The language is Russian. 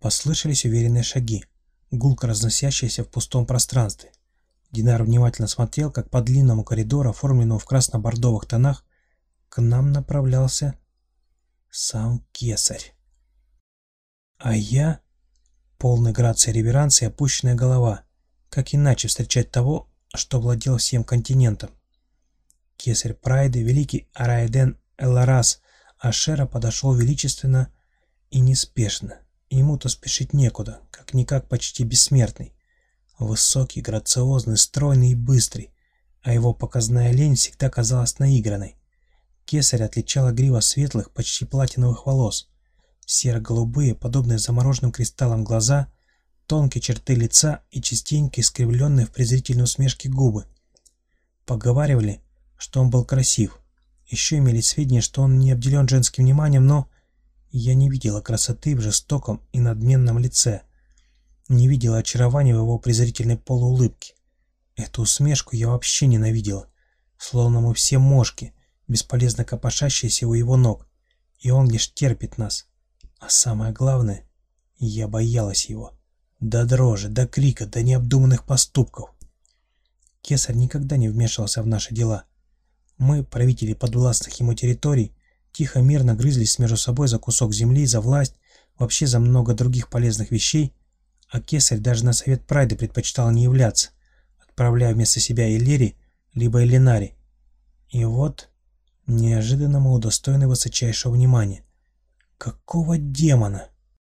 Послышались уверенные шаги, гулко разносящиеся в пустом пространстве. Динар внимательно смотрел, как по длинному коридору, оформленному в красно-бордовых тонах, к нам направлялся сам кесарь. А я, полный грации реверанса и опущенная голова, как иначе встречать того, что владел всем континентом. Кесарь Прайды, великий Араэден Эларас Ашера подошел величественно и неспешно. Ему-то спешить некуда, как-никак почти бессмертный. Высокий, грациозный, стройный и быстрый, а его показная лень всегда казалась наигранной. Кесарь отличала грива светлых, почти платиновых волос, серо-голубые, подобные замороженным кристаллам глаза, тонкие черты лица и частенько искривленные в презрительной усмешке губы. Поговаривали, что он был красив. Еще имели сведения, что он не обделен женским вниманием, но я не видела красоты в жестоком и надменном лице. Не видела очарования в его презрительной полуулыбке. Эту усмешку я вообще ненавидела. Словно мы все мошки, бесполезно копошащиеся у его ног. И он лишь терпит нас. А самое главное, я боялась его. До дрожи, до крика, до необдуманных поступков. Кесарь никогда не вмешивался в наши дела. Мы, правители подвластных ему территорий, тихо мирно грызлись между собой за кусок земли, за власть, вообще за много других полезных вещей, а кесарь даже на совет Прайды предпочитал не являться, отправляя вместо себя Элири, либо Элинари. И вот, неожиданно мы удостоены высочайшего внимания. Какого демона?